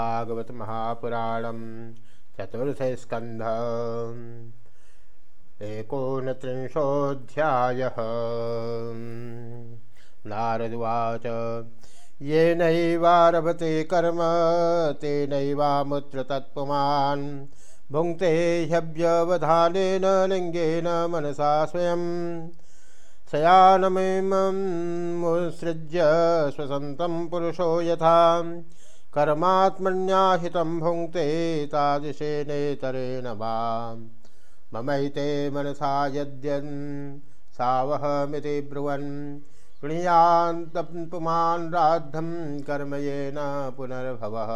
भागवत महापुराणम चतुर्थ स्कंध एकोनत्रिंशोऽध्याय नारदुवाच ये नैवारभते कर्म तेनैवामुत्र तत्पुमान् भुङ्क्ते ह्यव्यवधानेन लिङ्गेन मनसा स्वयं। शयानमिममुत्सृज्य स्वसन्तं पुरुषो यथा। कर्मात्मन्याहितं भुङ्क्ते तादृशेनेतरेण वाम् ममैते मनसा यद्यन्, सावहमिति ब्रुवन्। गृह्यान्तपुमान् राद्धं कर्म येन पुनर्भवः।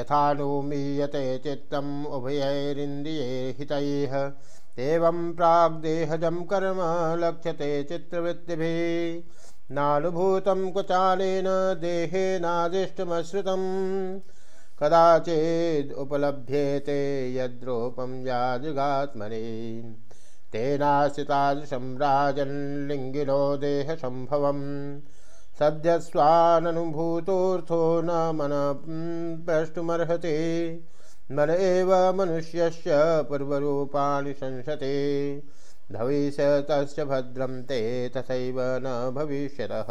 यथानुमीयते चित्तम् उभयैरिन्द्रिये हितैः। एवं प्राग्देहजं कर्म लक्ष्यते चित्रवृत्तिभिः। नानुभूतं क्वचालेन देहेनादिष्टमश्रुतं कदाचिद् उपलभ्येते यद्रूपं यादृगात्मनि तेनाश्रितादृशं राजन्लिङ्गिनो देहसम्भवम्। सद्यस्वाननुभूतोऽर्थो न मन प्रष्टुमर्हति। मन एव मनुष्यस्य पूर्वरूपाणि संशते। भविष्यतश्च भद्रम ते तथैव न भविष्यतः।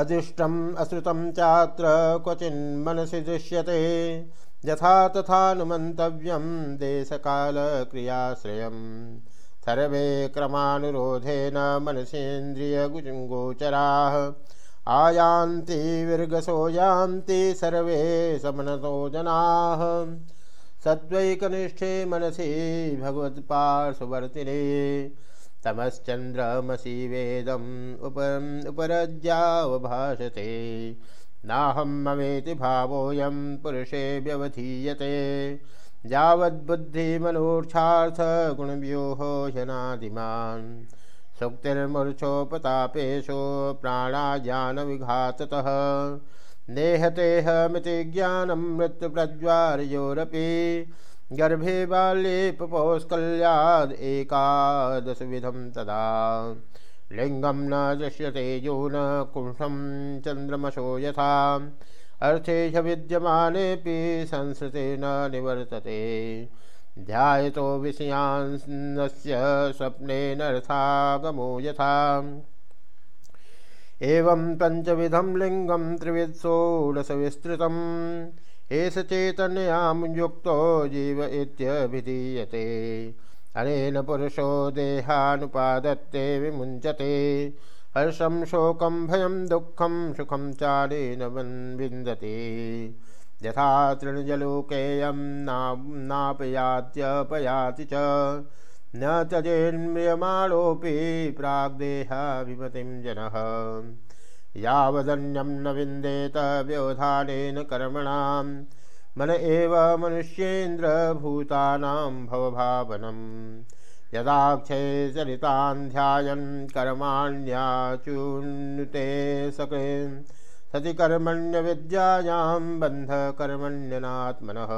अदृष्टम् अश्रुतं चात्र क्वचिन्मनसि दृश्यते। यथा तथानुमन्तव्यं देशकालक्रियाश्रयम्। सर्वे क्रमानुरोधेन मनसेन्द्रियगोचराः आयान्ति विर्गसो यान्ति सर्वे समनतो जनाः। सद्वैकनिष्ठे मनसि भगवत्पार्श्ववर्तिने तमश्चन्द्रमसि वेदम् उप उपरज्यावभाषते नाहं ममेति भावोऽयं पुरुषे व्यवधीयते। यावद्बुद्धिमनूर्थार्थगुणव्यूहो ह्यनादिमान् सुक्तिर्मूर्छोपतापेशो प्राणाज्ञानविघाततः नेहतेहमिति ज्ञानं मृत्युप्रज्वारयोरपि गर्भे बाल्ये पपोस्कल्याद् एकादशविधं तदा। लिङ्गं न दृश्यते यो न कुण्ठं चन्द्रमशो यथा। अर्थे ह्य विद्यमानेऽपि संस्कृते न निवर्तते। ध्यायतो विषयान्नस्य स्वप्नेनर्थागमो यथा। एवं पञ्चविधं लिङ्गं त्रिवित्सोडशविस्तृतम् एष चैतन्यां युक्तो जीव इत्यभिधीयते। अनेन पुरुषो देहानुपादत्ते विमुञ्चते। हर्षं शोकं भयं दुःखं सुखं चालेन विन्दते। यथा तृणजलोकेयं नापयात्यपयाति च। न त्यजेन्म्रियमाणोऽपि प्राग्देहाभिमतिं जनः। यावदन्यं न विन्देत व्यवधानेन कर्मणां मन एव मनुष्येन्द्रभूतानां भवभावनम्। यदाक्षे चरितान् ध्यायन् सकृन् सति कर्मण्यविद्यायां बन्धकर्मण्यनात्मनः।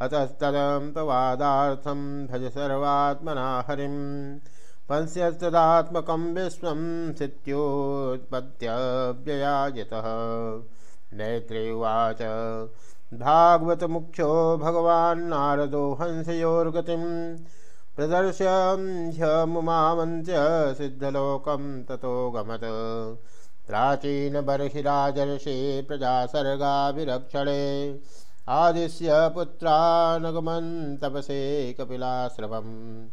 अतस्तदं तवादार्थं भज सर्वात्मना हरिं पंस्यस्तदात्मकं विश्वं सित्योत्पत्त्यव्ययायतः नेत्रे उवाच, भागवतमुख्यो भगवान्नारदो हंसयोर्गतिं प्रदर्श्य ह्यमुमामन्त्य सिद्धलोकं ततो गमत्। प्राचीनबर्हिराजर्षे प्रजासर्गाभिरक्षणे आदिश्य पुत्रानगमन् तपसे कपिलाश्रमम्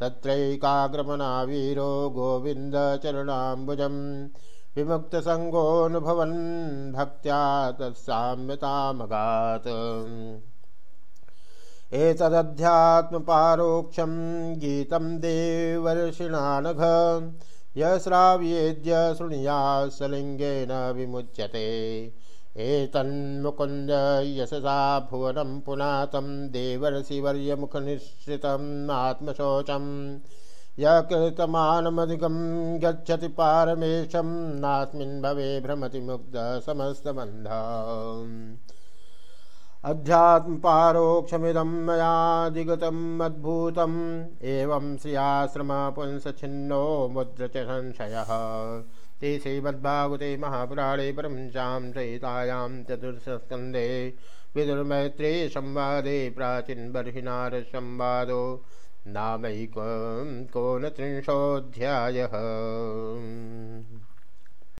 तत्रैकाग्रमना वीरो गोविन्दचरणाम्बुजं विमुक्तसङ्गोऽनुभवन् भक्त्या तत्साम्यतामगात् एतदध्यात्मपारोक्षं गीतं देवर्षिणानघ। यश्राव्येद्य शृणुयात् सलिङ्गेन विमुच्यते। एतन्मुकुन्द यशसा भुवनं पुनातं देवर्षिवर्यमुखनिःसृतम् आत्मशोचं। यकृतमानमधिकं गच्छति पारमेशं, नास्मिन् भवे भ्रमति मुग्धसमस्तबन्धा अध्यात्मपारोक्षमिदं मयाधिगतम् अद्भुतम् एवं श्रियाश्रमपुंसछिन्नो मुद्र च संशयः ते श्रीमद्भागवते महापुराणे परमंशां सहितायां चतुर्थस्कन्धे विदुर्मैत्रेय संवादे प्राचीनबर्हिनारसंवादो नामैकोनत्रिंशोऽध्यायः